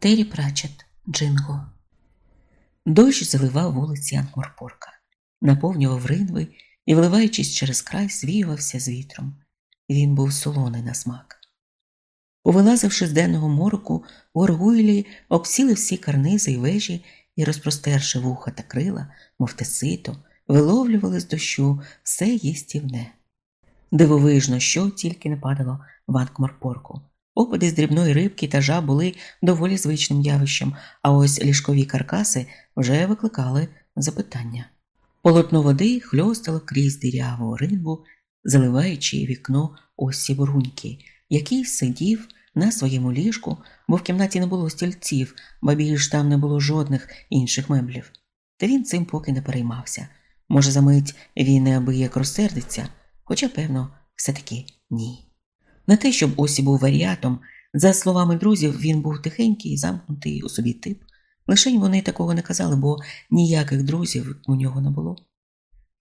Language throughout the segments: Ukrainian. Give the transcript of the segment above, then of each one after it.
Террі Прачет, Джинго. Дощ заливав вулиці Анкморпорка, наповнював ринви і, вливаючись через край, звіювався з вітром. Він був солоний на смак. Повилазивши з денного мороку, Оргуйлі обсіли всі карнизи й вежі і, розпростерши вуха та крила, мов те сито, виловлювали з дощу все їстівне. Дивовижно, що тільки не падало в Анкморпорку. Опади з дрібної рибки та жаб були доволі звичним явищем, а ось ліжкові каркаси вже викликали запитання. Полотно води хльостало крізь диряву ринву, заливаючи вікно осі буруньки, який сидів на своєму ліжку, бо в кімнаті не було стільців, ба більш там не було жодних інших меблів. Та він цим поки не переймався. Може, за мить він неабияк розсердиться, хоча, певно, все-таки ні. Не те, щоб Осі був варіатом, за словами друзів, він був тихенький, замкнутий у собі тип. Лише вони такого не казали, бо ніяких друзів у нього не було.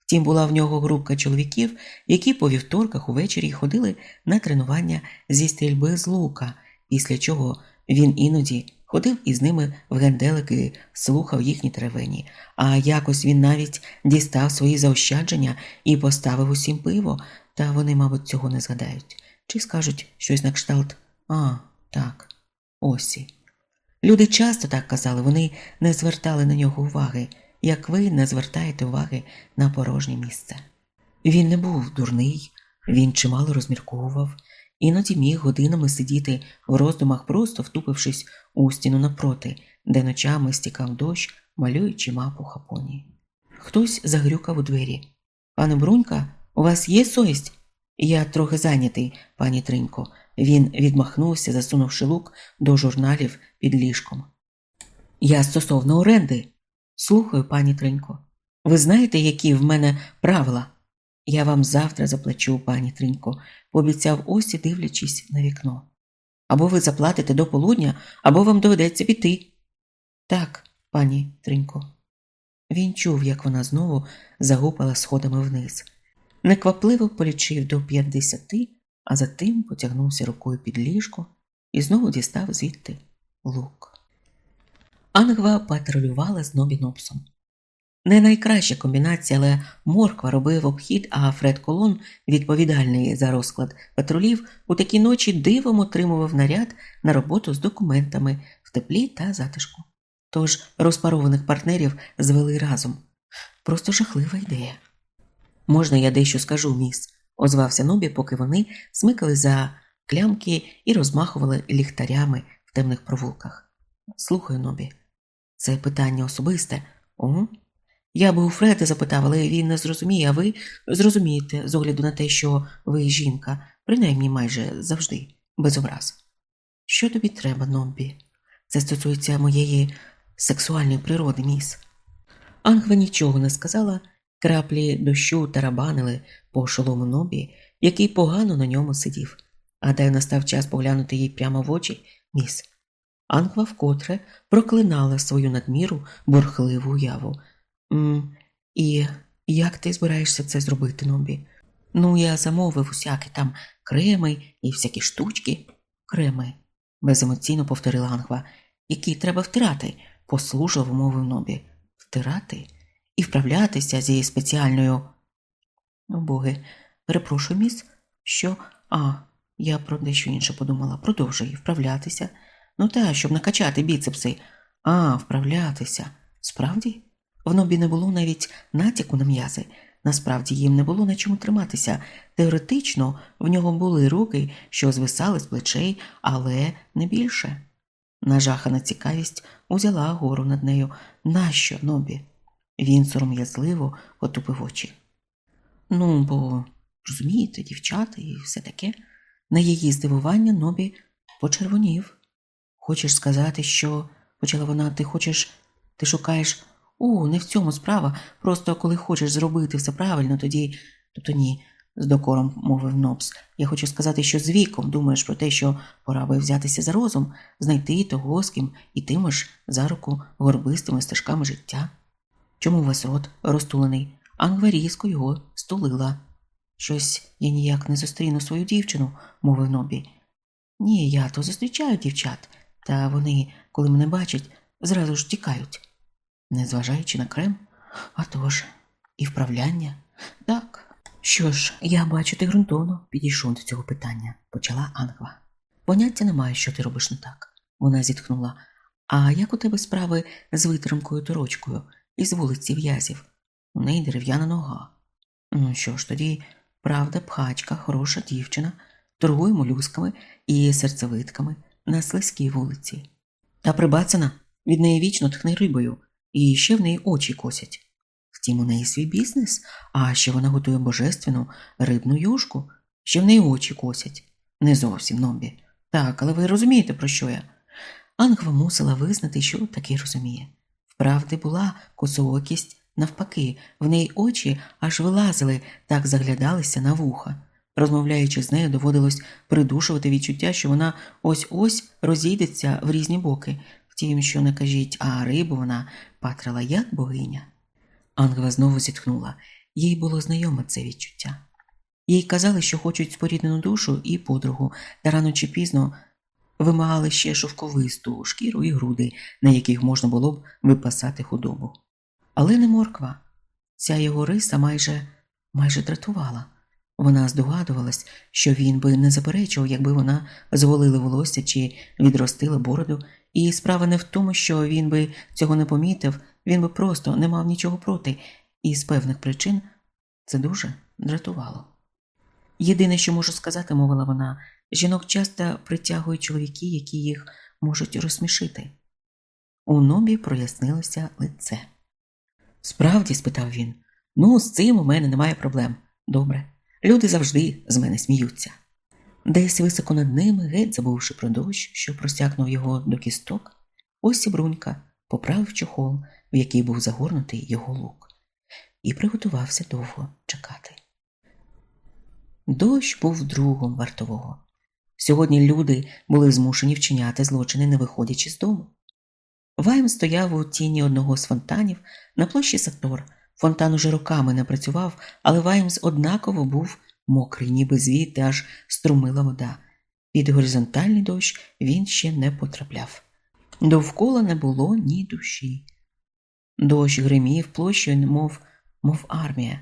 Втім, була в нього групка чоловіків, які по вівторках увечері ходили на тренування зі стрільби з лука, після чого він іноді ходив із ними в генделики, слухав їхні теревені, а якось він навіть дістав свої заощадження і поставив усім пиво, та вони, мабуть, цього не згадають. Чи скажуть щось на кшталт А, так, осі. Люди часто так казали, вони не звертали на нього уваги, як ви не звертаєте уваги на порожнє місце. Він не був дурний, він чимало розмірковував, іноді міг годинами сидіти в роздумах, просто втупившись у стіну напроти, де ночами стікав дощ, малюючи мапу Хапонії. Хтось загрюкав у двері. Пане Брунька, у вас є совість? Я трохи зайнятий, пані Тринько. Він відмахнувся, засунувши лук до журналів під ліжком. Я стосовно оренди. Слухаю, пані Тринько. Ви знаєте, які в мене правила? Я вам завтра заплачу, пані Тринько, пообіцяв Осі, дивлячись на вікно. Або ви заплатите до полудня, або вам доведеться піти. Так, пані Тринько. Він чув, як вона знову загупала сходами вниз. Неквапливо полічив до п'ятдесяти, а затим потягнувся рукою під ліжко і знову дістав звідти лук. Ангва патрулювала з Нобінопсом. Не найкраща комбінація, але морква робив обхід, а Фред Колон, відповідальний за розклад патрулів, у такі ночі дивом отримував наряд на роботу з документами в теплі та затишку. Тож розпарованих партнерів звели разом. Просто жахлива ідея. Можна, я дещо скажу, міс, озвався Нобі, поки вони смикали за клямки і розмахували ліхтарями в темних провулках. Слухаю, Нобі, це питання особисте. Угу. Я би у Фреда запитав, але він не зрозуміє, а ви зрозумієте, з огляду на те, що ви жінка, принаймні майже завжди, без образ. Що тобі треба, Нобі? Це стосується моєї сексуальної природи, міс. Ангва нічого не сказала. Краплі дощу тарабанили по шолому нобі, який погано на ньому сидів, а де настав час поглянути їй прямо в очі, міс. Ангва вкотре проклинала свою надміру бурхливу уяву. «М і як ти збираєшся це зробити, Нобі? Ну, я замовив усякі там креми і всякі штучки. Креми, беземоційно повторила Ангва, які треба втирати, послужливо мовив Нобі. Втирати? І вправлятися зі спеціальною. О, боги, перепрошую, міс, що. А, я про дещо інше подумала. Продовжуй вправлятися. Ну та, щоб накачати біцепси. А, вправлятися. Справді? В нобі не було навіть натяку на м'язи. Насправді їм не було на чому триматися. Теоретично в нього були руки, що звисали з плечей, але не більше. Нажахана цікавість узяла гору над нею. Нащо, нобі? Він сором'язливо потупив очі. Ну, бо, розумієте, дівчата і все таке. На її здивування Нобі почервонів. Хочеш сказати, що, почала вона, ти хочеш, ти шукаєш. У, не в цьому справа. Просто коли хочеш зробити все правильно, тоді. Тобто ні, з докором мовив Нобс. Я хочу сказати, що з віком думаєш про те, що пора би взятися за розум, знайти того, з ким ітимеш за руку горбистими стежками життя. Чому у вас рот розтулений? Ангва його стулила. Щось я ніяк не зустріну свою дівчину, мовив Нобі. Ні, я то зустрічаю дівчат. Та вони, коли мене бачать, зразу ж тікають. Незважаючи на крем, а тож, і вправляння. Так. Що ж, я бачу, ти ґрунтовно підійшов до цього питання, почала Ангва. Поняття немає, що ти робиш не так. Вона зітхнула. А як у тебе справи з витримкою торочкою із вулиці в'язів? У неї дерев'яна нога. Ну що ж, тоді, правда, пхачка, хороша дівчина, торгує молюсками і серцевитками на слизькій вулиці. Та прибацана від неї вічно тхне рибою, і ще в неї очі косять. Втім, у неї свій бізнес, а ще вона готує божественну рибну юшку, ще в неї очі косять. Не зовсім нобі. Так, але ви розумієте, про що я? Ангва мусила визнати, що таки розуміє. Вправди була косоокість, навпаки, в неї очі аж вилазили, так заглядалися на вуха. Розмовляючи з нею, доводилось придушувати відчуття, що вона ось ось розійдеться в різні боки. Втім, що не кажіть, а рибу вона патрила як богиня. Ангва знову зітхнула, їй було знайоме це відчуття. Їй казали, що хочуть споріднену душу і подругу, та рано чи пізно вимагали ще шовковисту шкіру і груди, на яких можна було б випасати худобу. Але не морква. Ця його риса майже майже дратувала. Вона здогадувалась, що він би не заперечував, якби вона зволила волосся чи відростила бороду, і справа не в тому, що він би цього не помітив, він би просто не мав нічого проти, і з певних причин це дуже дратувало. Єдине, що можу сказати, мовила вона, жінок часто притягують чоловіки, які їх можуть розсмішити. У нобі прояснилося лице. Справді, спитав він, ну, з цим у мене немає проблем. Добре. Люди завжди з мене сміються. Десь високо над ними, геть забувши про дощ, що простякнув його до кісток, ось Брунька поправив чохол, в який був загорнутий його лук, і приготувався довго чекати. Дощ був другом вартового. Сьогодні люди були змушені вчиняти злочини, не виходячи з дому. Вайм стояв у тіні одного з фонтанів на площі Сатор. Фонтан уже роками не працював, але Ваймс однаково був мокрий, ніби звідти аж струмила вода. Під горизонтальний дощ він ще не потрапляв. Довкола не було ні душі. Дощ гримів площею, немов мов армія,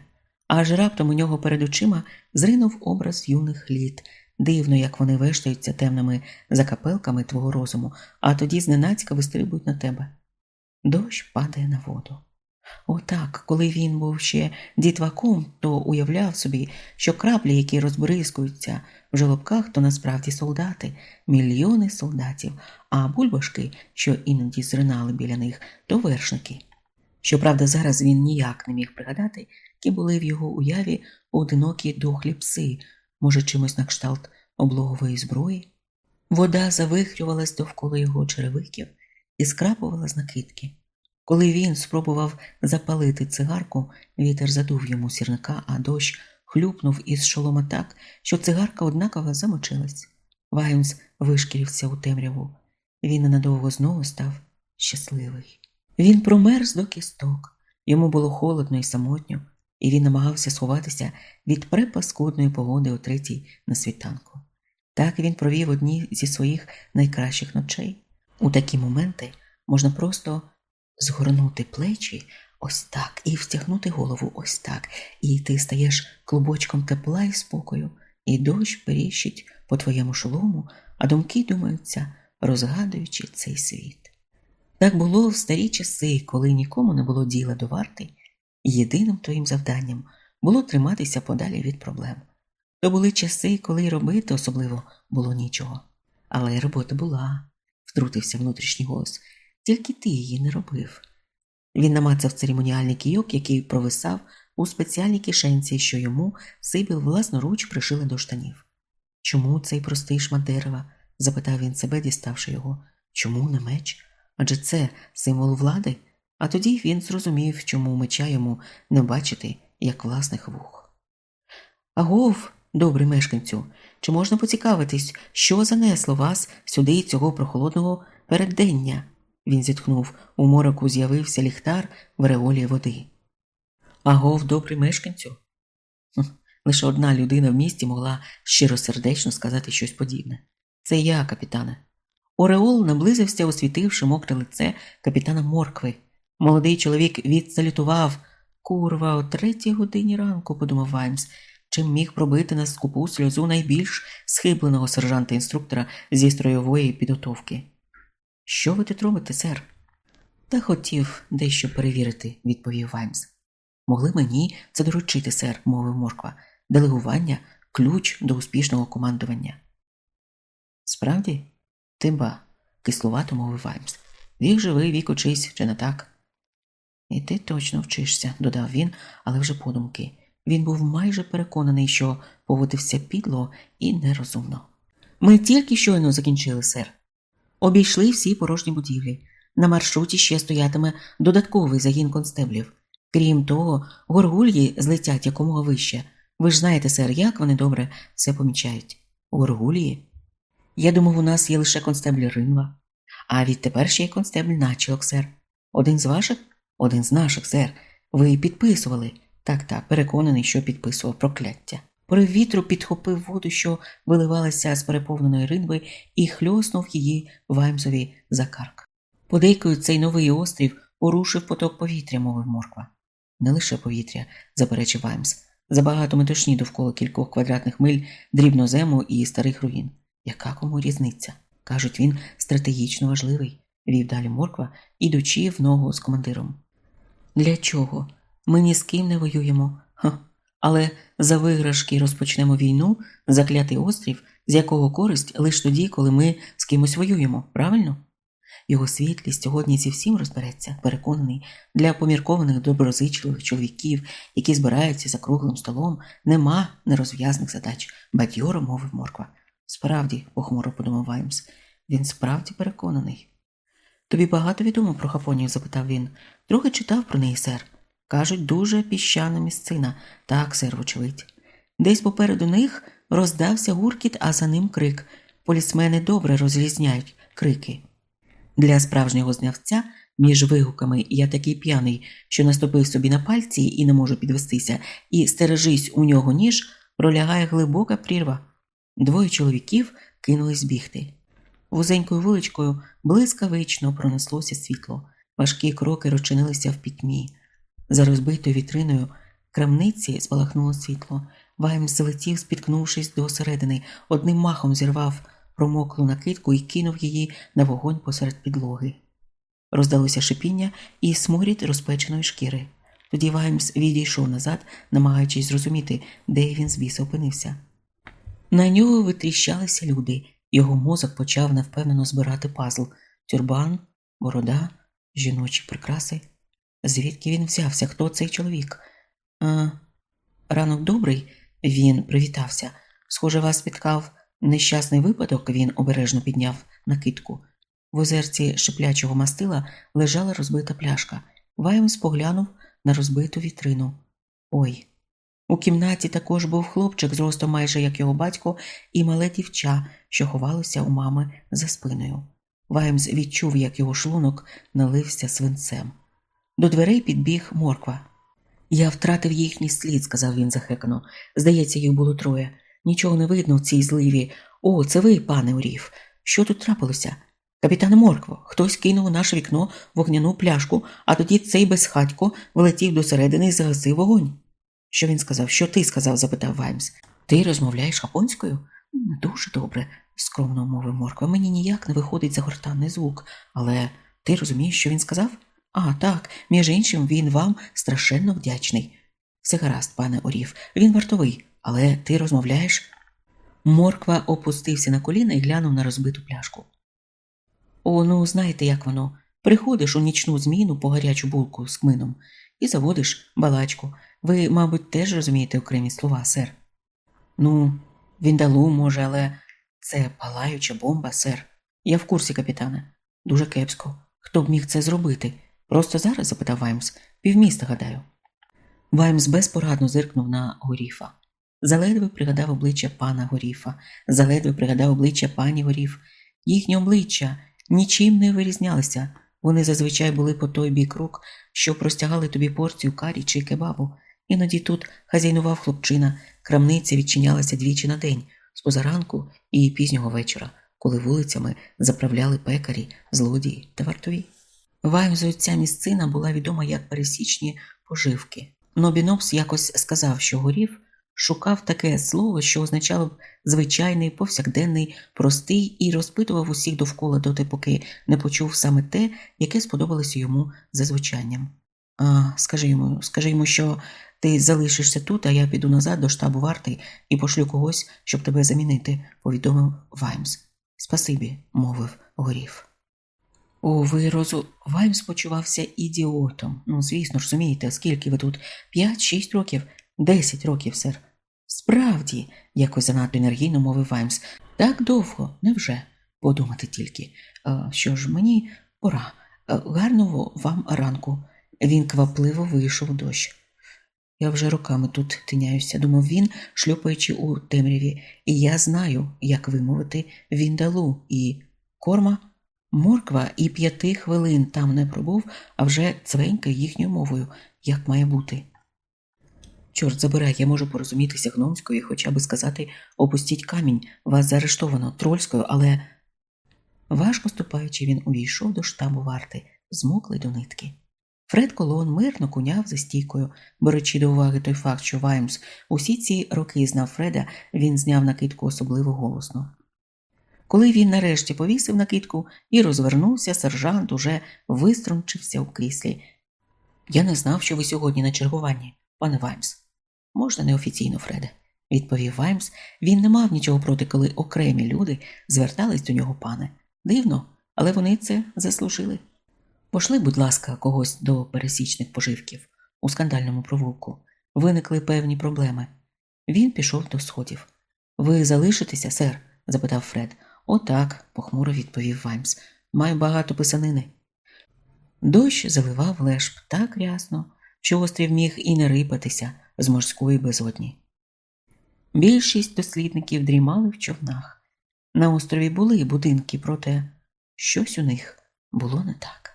аж раптом у нього перед очима зринув образ юних літ. Дивно, як вони вештаються темними закапелками твого розуму, а тоді зненацька вистрибують на тебе. Дощ падає на воду. Отак, коли він був ще дітваком, то уявляв собі, що краплі, які розбризкуються в жолобках, то насправді солдати, мільйони солдатів, а бульбашки, що іноді зринали біля них, то вершники. Щоправда, зараз він ніяк не міг пригадати, які були в його уяві одинокі дохлі пси, може, чимось на кшталт облогової зброї. Вода завихрювалась довкола його черевиків і скрапувала з накидки. Коли він спробував запалити цигарку, вітер задув йому сірника, а дощ хлюпнув із шолома так, що цигарка однаково замочилась. Ваймс вишкірився у темряву. Він ненадовго знову став щасливий. Він промерз до кісток, йому було холодно і самотньо, і він намагався сховатися від препаскудної погоди о третій на світанку. Так він провів одні зі своїх найкращих ночей. У такі моменти можна просто згорнути плечі ось так і втягнути голову ось так, і ти стаєш клубочком тепла і спокою, і дощ періщить по твоєму шолому, а думки думаються, розгадуючи цей світ. Так було в старі часи, коли нікому не було діла до варти, єдиним твоїм завданням було триматися подалі від проблем. То були часи, коли й робити особливо було нічого. Але робота була, втрутився внутрішній голос, тільки ти її не робив. Він намацав церемоніальний кійок, який провисав у спеціальній кишенці, що йому Сибіл власноруч пришили до штанів. Чому цей простий шмат дерева? запитав він себе, діставши його. Чому не меч? Адже це символ влади, а тоді він зрозумів, чому меча йому не бачити, як власних вух. Агов, добрий мешканцю, чи можна поцікавитись, що занесло вас сюди цього прохолодного переддення? Він зітхнув, у мороку з'явився ліхтар в реолі води. Агов, добрий мешканцю? Лише одна людина в місті могла щиросердечно сказати щось подібне. Це я, капітане. Ореол наблизився, освітивши мокре лице капітана Моркви. Молодий чоловік відсалютував. Курва, о третій годині ранку, подумав Ваймс, чим міг пробити на скупу сльозу найбільш схибленого сержанта інструктора зі строєвої підготовки. Що ви тут робите, сер? Та хотів дещо перевірити, відповів Ваймс. Могли мені це доручити, сер, мовив Морква. Делегування ключ до успішного командування. Справді, тимба, кислувато мовив Ваймс. Вік живий, вік учись, чи не так? І ти точно вчишся, додав він, але вже подумки. Він був майже переконаний, що поводився підло і нерозумно. Ми тільки щойно закінчили, сер. Обійшли всі порожні будівлі. На маршруті ще стоятиме додатковий загін констеблів. Крім того, горгульї злетять якомога вище. Ви ж знаєте, сер, як вони добре все помічають. Горгулії? Я думав, у нас є лише констебль Ринва, а відтепер ще є констебль начілок, сер. Один з ваших? Один з наших, сер. Ви підписували. Так, так, переконаний, що підписував прокляття. Порив вітру підхопив воду, що виливалася з переповненої ринви, і хльоснув її Ваймсові за карк. Подейкою цей новий острів порушив поток повітря, мовив морква. Не лише повітря, заперечив Ваймс. Забагато метушні довкола кількох квадратних миль дрібнозему і старих руїн. Яка кому різниця? кажуть, він стратегічно важливий, вів далі морква, ідучи в ногу з командиром. Для чого? Ми ні з ким не воюємо. Ха. Але за виграшки розпочнемо війну, заклятий острів, з якого користь лише тоді, коли ми з кимось воюємо, правильно? Його світлість сьогодні зі всім розбереться, переконаний, для поміркованих доброзичливих чоловіків, які збираються за круглим столом, нема нерозв'язних задач, бадьоро мовив морква. Справді, похмуро подумав Ваймс, він справді переконаний. Тобі багато відомо про Хапонію? запитав він. Трохи читав про неї, сер. Кажуть, дуже піщана місцина. Так, сер, вочевидь. Десь попереду них роздався гуркіт, а за ним крик. Полісмени добре розрізняють крики. Для справжнього знавця між вигуками я такий п'яний, що наступив собі на пальці і не можу підвестися, і стережись у нього ніж, пролягає глибока прірва. Двоє чоловіків кинулись бігти. Вузенькою вуличкою блискавично пронеслося світло, важкі кроки розчинилися в пітьмі. За розбитою вітриною крамниці спалахнуло світло. Ваймс залетів, спіткнувшись до середини, одним махом зірвав промоклу накидку і кинув її на вогонь посеред підлоги. Роздалося шипіння і сморід розпеченої шкіри. Тоді Ваймс відійшов назад, намагаючись зрозуміти, де він з біса опинився. На нього витріщалися люди, його мозок почав невпевнено збирати пазл тюрбан, борода, жіночі прикраси. Звідки він взявся? Хто цей чоловік? А, Ранок добрий, він привітався. Схоже, вас спіткав нещасний випадок, він обережно підняв накидку. В озерці шиплячого мастила лежала розбита пляшка. Ваймс поглянув на розбиту вітрину. Ой. У кімнаті також був хлопчик зростом майже як його батько, і мале дівча, що ховалося у мами за спиною. Ваймс відчув, як його шлунок налився свинцем. До дверей підбіг морква. Я втратив їхній слід, сказав він захекано. Здається, їх було троє. Нічого не видно в цій зливі. О, це ви, пане Орів. Що тут трапилося? Капітане Моркво, хтось кинув у наше вікно вогняну пляшку, а тоді цей безхатько влетів до середини і загасив вогонь. Що він сказав? Що ти сказав? запитав Ваймс. Ти розмовляєш японською? Дуже добре, скромно мовив Морква. Мені ніяк не виходить загортанний звук, але ти розумієш, що він сказав? А, так, між іншим, він вам страшенно вдячний. Все гаразд, пане Орів, він вартовий, але ти розмовляєш? Морква опустився на коліна і глянув на розбиту пляшку. О, ну знаєте, як воно. Приходиш у нічну зміну по гарячу булку з кмином і заводиш балачку. Ви, мабуть, теж розумієте окремі слова, сер. Ну, віндалу, може, але це палаюча бомба, сер. Я в курсі, капітане. Дуже кепсько. Хто б міг це зробити? Просто зараз? запитав Ваймс. Півміста, гадаю. Ваймс безпорадно зиркнув на горіфа. Заледве пригадав обличчя пана Горіфа, заледве пригадав обличчя пані Горіф. Їхні обличчя нічим не вирізнялися. Вони зазвичай були по той бік рук, що простягали тобі порцію карі чи кебабу. Іноді тут хазяйнував хлопчина, крамниця відчинялася двічі на день, з позаранку і пізнього вечора. коли вулицями заправляли пекарі, злодії та вартові. Ваймзу ця місцина була відома як пересічні поживки. Нобінопс якось сказав, що горів шукав таке слово, що означало б звичайний, повсякденний, простий, і розпитував усіх довкола доти, поки не почув саме те, яке сподобалося йому за звучанням. А, Скажи йому, скажи йому, що ти залишишся тут, а я піду назад до штабу варти і пошлю когось, щоб тебе замінити, повідомив Ваймс. Спасибі, мовив горів. О, ви розу. Ваймс почувався ідіотом. Ну, звісно, розумієте, скільки ви тут? П'ять-шість років, десять років, сер. Справді, якось занадто енергійно мовив Ваймс. Так довго, невже? Подумати тільки. Що ж, мені пора. Гарного вам ранку. Він квапливо вийшов у дощ. Я вже роками тут тиняюся, думав він, шльопаючи у темряві, і я знаю, як вимовити віндалу і корма. Морква і п'яти хвилин там не пробув, а вже цвенькає їхньою мовою, як має бути. Чорт забирай, я можу порозумітися гномською і хоча би сказати опустіть камінь, вас заарештовано трольською, але. Важко ступаючи, він увійшов до штабу варти, змоклий до нитки. Фред Колон мирно куняв за стійкою, беручи до уваги той факт, що Ваймс усі ці роки знав Фреда, він зняв накидку особливо голосно. Коли він нарешті повісив накидку і розвернувся, сержант уже виструнчився у кріслі. Я не знав, що ви сьогодні на чергуванні, пане Ваймс. Можна неофіційно, Фреде, відповів Ваймс. Він не мав нічого проти, коли окремі люди звертались до нього, пане. Дивно, але вони це заслужили. Пошли, будь ласка, когось до пересічних поживків у скандальному провулку. Виникли певні проблеми. Він пішов до сходів. Ви залишитеся, сер? запитав Фред. Отак, похмуро відповів Ваймс. Маю багато писанини. Дощ заливав лешб так рясно, що острів міг і не рипатися з морської безодні. Більшість дослідників дрімали в човнах. На острові були будинки, проте щось у них було не так.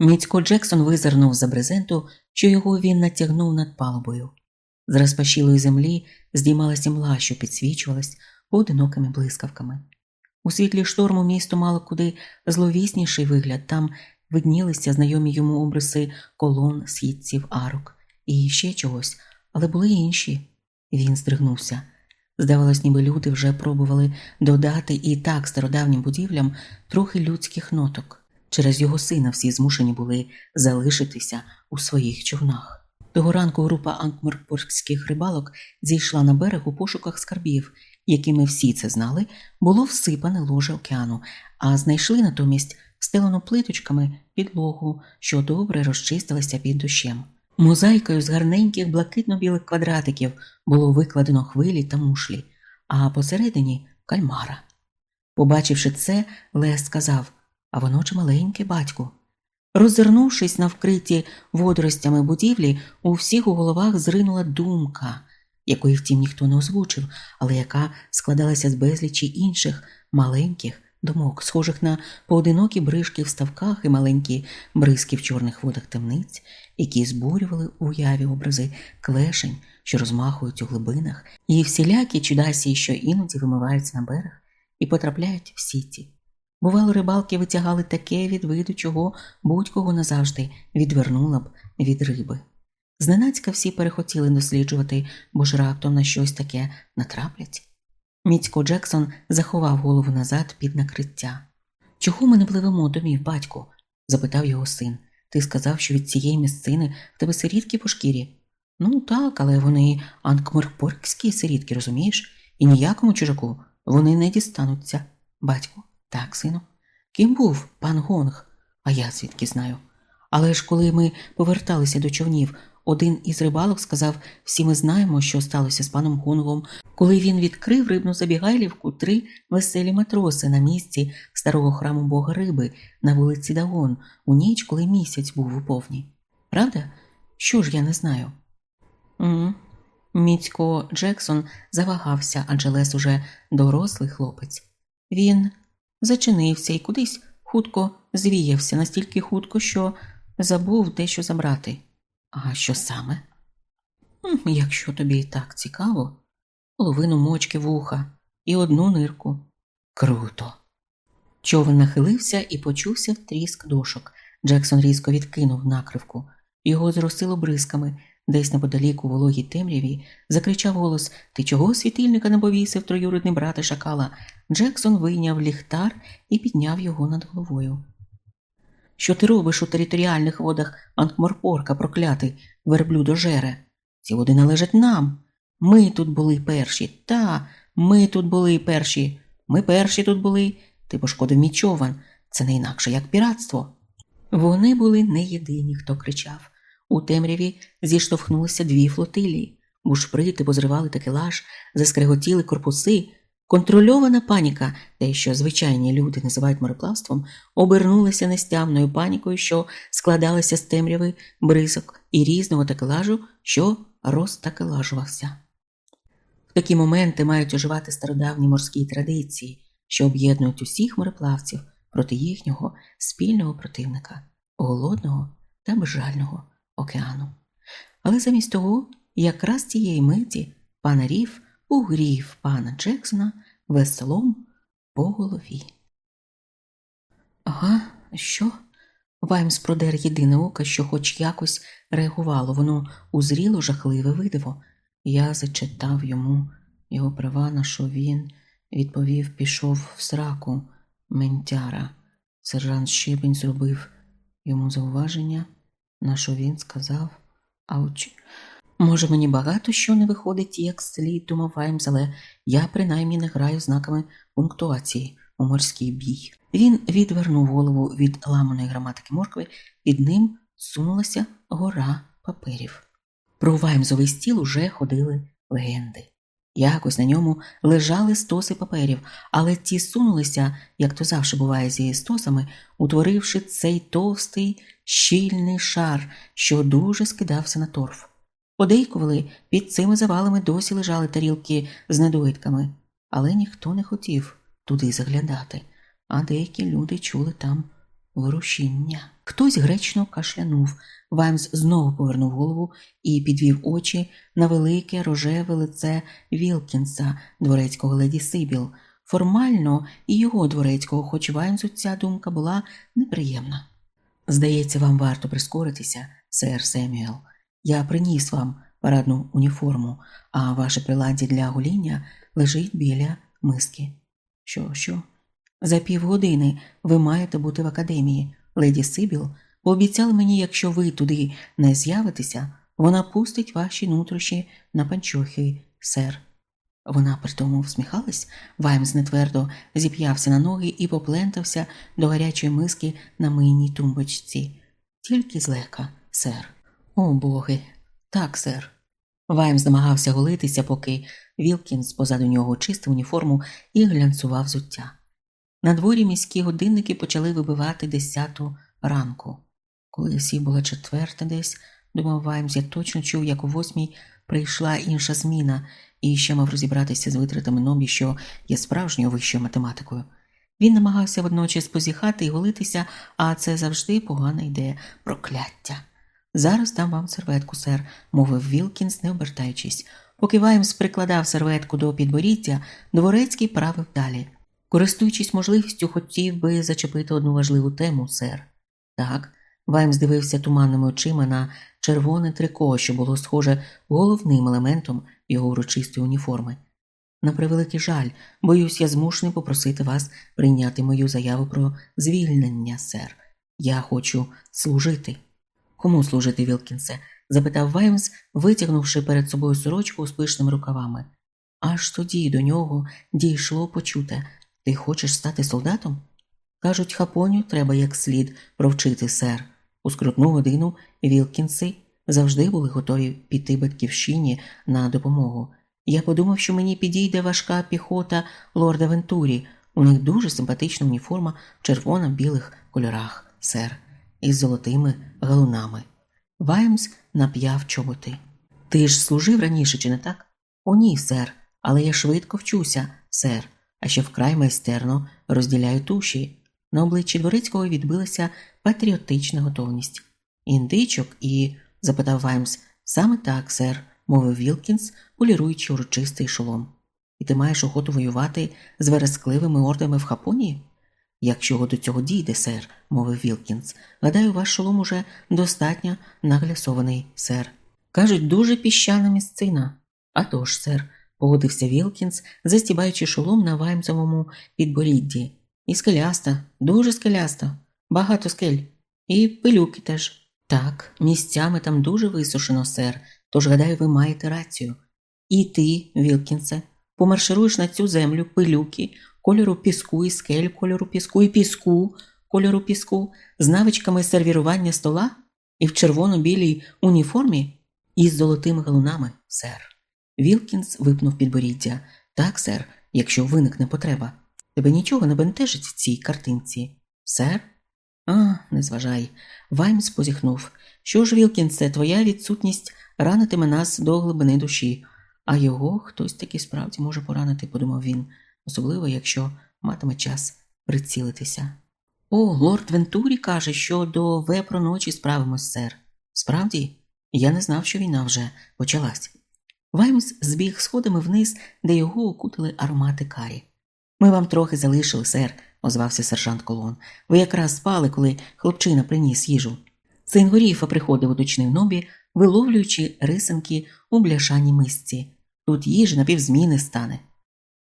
Міцько Джексон визирнув за брезенту, що його він натягнув над палубою. З розпашілої землі здіймалася мла, що підсвічувалась поодинокими блискавками. У світлі шторму місто мало куди зловісніший вигляд, там виднілися знайомі йому обриси колон, східців, арок і ще чогось, але були й інші. Він здригнувся. Здавалось, ніби люди вже пробували додати і так стародавнім будівлям трохи людських ноток. Через його сина всі змушені були залишитися у своїх човнах. Того ранку група анкморпорських рибалок зійшла на берег у пошуках скарбів, якими всі це знали, було всипане ложе океану, а знайшли натомість стелену плиточками підлогу, що добре розчистилася під дощем. Мозаїкою з гарненьких блакитно-білих квадратиків було викладено хвилі та мушлі, а посередині кальмара. Побачивши це, Лес сказав а воно чималеньке, батьку. Роззирнувшись на вкриті водоростями будівлі, у всіх у головах зринула думка, якої, втім, ніхто не озвучив, але яка складалася з безлічі інших маленьких думок, схожих на поодинокі брижки в ставках і маленькі бризки в чорних водах темниць, які збурювали у уяві образи клешень, що розмахують у глибинах, і всілякі чудасі, що іноді вимиваються на берег і потрапляють в сіті. Бувало, рибалки витягали таке від виду, чого будь-кого назавжди відвернула б від риби. Зненацька всі перехотіли досліджувати, бо ж раптом на щось таке натраплять. Міцько Джексон заховав голову назад під накриття. Чого ми не пливемо домів, батьку? запитав його син. Ти сказав, що від цієї місцини в тебе сирітки по шкірі. Ну так, але вони анкморпоркські сирітки, розумієш? І ніякому чужаку вони не дістануться, батьку. Так, сину. Ким був пан Гонг? А я звідки знаю. Але ж коли ми поверталися до човнів, один із рибалок сказав всі ми знаємо, що сталося з паном Гонгом, коли він відкрив рибну забігайлівку три веселі матроси на місці старого храму бога риби на вулиці Дагон, у ніч, коли місяць був у повні. Правда? Що ж я не знаю? Угу. Міцько Джексон завагався, адже Лес уже дорослий хлопець. Він зачинився і кудись хутко звіявся, настільки хутко, що забув дещо забрати. А що саме? Якщо тобі і так цікаво, половину мочки вуха, і одну нирку. Круто. Човен нахилився і почувся тріск дошок. Джексон різко відкинув накривку. Його зросило бризками. Десь неподалік у вологій темряві закричав голос Ти чого світильника не повісив, троюрідний брате шакала? Джексон вийняв ліхтар і підняв його над головою. Що ти робиш у територіальних водах Анкморпорка, проклятий, верблюдо жере? Ці води належать нам. Ми тут були перші. Та, ми тут були перші. Ми перші тут були. Ти пошкодив мій човен. Це не інакше, як піратство. Вони були не єдині, хто кричав. У темряві зіштовхнулися дві флотилії. Бушприти позривали такелаж, заскреготіли корпуси. Контрольована паніка, те, що звичайні люди називають мореплавством, обернулася нестямною панікою, що складалася з темряви, бризок і різного такелажу, що розтакелажувався. В такі моменти мають оживати стародавні морські традиції, що об'єднують усіх мореплавців проти їхнього спільного противника, голодного та безжального океану. Але замість того, якраз цієї миті пан Ріф угрів пана Джексона веселом по голові. Ага, що? Ваймс продер єдине око, що хоч якось реагувало, воно узріло жахливе видиво. Я зачитав йому його права, на що він відповів, пішов в сраку ментяра. Сержант Щебень зробив йому зауваження, на що він сказав Ауч. Може, мені багато що не виходить, як слід, думав Ваймс, але я принаймні не граю знаками пунктуації у морський бій. Він відвернув голову від ламаної граматики моркви, під ним сунулася гора паперів. Про Ваймзовий стіл уже ходили легенди. Якось на ньому лежали стоси паперів, але ті сунулися, як то завжди буває зі стосами, утворивши цей товстий, щільний шар, що дуже скидався на торф. Подейкували, під цими завалами досі лежали тарілки з недоїдками, але ніхто не хотів туди заглядати, а деякі люди чули там ворушіння. Хтось гречно кашлянув. Ваймс знову повернув голову і підвів очі на велике рожеве лице Вілкінса, дворецького леді Сибіл. Формально і його дворецького, хоч Ваймсу ця думка була неприємна. Здається, вам варто прискоритися, сер Семюел. Я приніс вам парадну уніформу, а ваше приладдя для гоління лежить біля миски. Що, що? За півгодини ви маєте бути в академії. Леді Сибіл пообіцяла мені, якщо ви туди не з'явитеся, вона пустить ваші нутрощі на панчохи, сер. Вона при тому всміхалась, Ваймс нетвердо зіп'явся на ноги і поплентався до гарячої миски на мийній тумбочці. Тільки злегка, сер. О боги, так, сер. Ваймс намагався голитися, поки Вілкінс позаду нього чистив уніформу і глянцював взуття. На дворі міські годинники почали вибивати десяту ранку. Коли сі була четверта десь, думав Ваймс, я точно чув, як у восьмій прийшла інша зміна і ще мав розібратися з витратами Нобі, що є справжньою вищою математикою. Він намагався водночас позіхати і голитися, а це завжди погана ідея прокляття. Зараз дам вам серветку, сер, мовив Вілкінс, не обертаючись. Поки Ваймс прикладав серветку до підборіддя, дворецький правив далі. Користуючись можливістю, хотів би зачепити одну важливу тему, сер. Так, Ваймс дивився туманними очима на червоне трико, що було схоже головним елементом його урочистої уніформи. На превеликий жаль, боюсь, я змушений попросити вас прийняти мою заяву про звільнення, сер. Я хочу служити. Кому служити, Вілкінсе? запитав Ваймс, витягнувши перед собою сорочку з пишними рукавами. Аж тоді до нього дійшло почуте ти хочеш стати солдатом? Кажуть, хапоню треба як слід провчити, сер. У скрутну годину Вілкінси завжди були готові піти батьківщині на допомогу. Я подумав, що мені підійде важка піхота лорда Вентурі. У них дуже симпатична уніформа в червоно-білих кольорах, сер, із золотими галунами. Ваймс нап'яв чоботи. Ти ж служив раніше, чи не так? О, ні, сер, але я швидко вчуся, сер, а ще вкрай майстерно розділяю туші. На обличчі дворицького відбилася патріотична готовність. Індичок і, запитав Ваймс, саме так, сер, мовив Вілкінс, поліруючи урочистий шолом. і ти маєш охоту воювати з верескливими ордами в Хапонії? Якщо до цього дійде, сер, мовив Вілкінс, гадаю, ваш шолом уже достатньо наглянсований, сер. Кажуть, дуже піщана місцина. «Атож, сер, погодився Вілкінс, застібаючи шолом на ваймсовому підборідді. І скеляста, дуже скеляста, багато скель, і пилюки теж. Так, місцями там дуже висушено, сер, тож, гадаю, ви маєте рацію. І ти, Вілкінсе, помаршируєш на цю землю пилюки, кольору піску і скель кольору піску, і піску, кольору піску, з навичками сервірування стола і в червоно-білій уніформі і з золотими галунами, сер. Вілкінс випнув підборіддя. Так, сер, якщо виникне потреба. Тебе нічого не бентежить в цій картинці, сер? А, не зважай. Ваймс позіхнув. Що ж, Вілкінсе, твоя відсутність ранитиме нас до глибини душі, а його хтось таки справді може поранити, подумав він, особливо якщо матиме час прицілитися. О, лорд Вентурі каже, що до вепро ночі справимось, сер. Справді, я не знав, що війна вже почалась. Ваймс збіг сходами вниз, де його окутили аромати карі. Ми вам трохи залишили, сер, озвався сержант Колон. Ви якраз спали, коли хлопчина приніс їжу. Син горіфа приходив, уточнив нобі, виловлюючи рисинки у бляшаній мисці. Тут їжі на півзміни стане.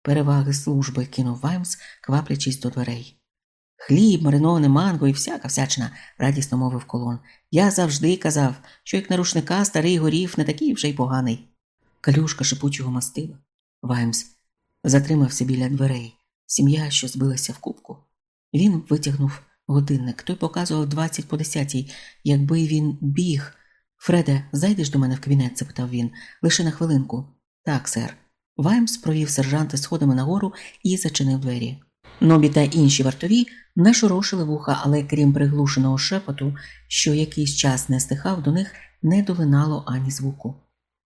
Переваги служби кинув Ваймс, кваплячись до дверей. Хліб, мариноване манго і всяка всячина, радісно мовив колон. Я завжди казав, що як на рушника старий горів не такий вже й поганий. Калюшка шипучого мастила. Ваймс затримався біля дверей. Сім'я, що збилася в кубку. Він витягнув годинник. Той показував двадцять по десятій. Якби він біг. Фреде, зайдеш до мене в кабінет? запитав він. Лише на хвилинку. Так, сер. Ваймс провів сержанта сходами нагору і зачинив двері. Нобі та інші вартові нашорошили вуха, але крім приглушеного шепоту, що якийсь час не стихав, до них не долинало ані звуку.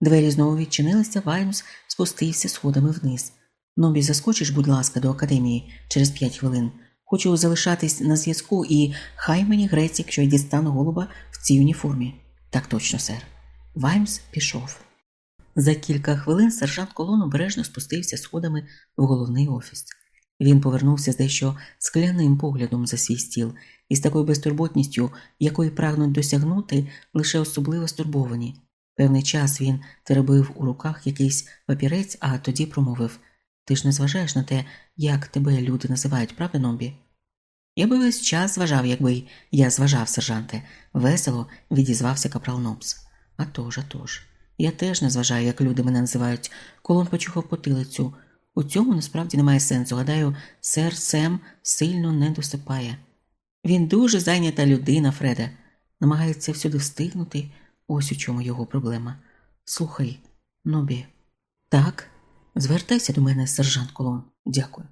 Двері знову відчинилися, Ваймс спустився сходами вниз. Нобі, заскочиш, будь ласка, до академії через п'ять хвилин. Хочу залишатись на зв'язку, і хай мені грець, якщо я дістану голуба в цій уніформі. Так точно, сер. Ваймс пішов. За кілька хвилин сержант колон обережно спустився сходами в головний офіс. Він повернувся з дещо скляним поглядом за свій стіл і з такою безтурботністю, якої прагнуть досягнути лише особливо стурбовані. Певний час він теребив у руках якийсь папірець, а тоді промовив Ти ж не зважаєш на те, як тебе люди називають, правда, Нобі? Я би весь час зважав, якби я зважав, сержанте, весело відізвався капрал Нобс. «А тож, а тож. Я теж не зважаю, як люди мене називають, колон почухав потилицю. У цьому насправді немає сенсу. Гадаю, сер Сем сильно не досипає. Він дуже зайнята людина, Фреде, намагається всюди встигнути. Ось у чому його проблема. Слухай, Нобі. Так, звертайся до мене, сержант Колон. Дякую.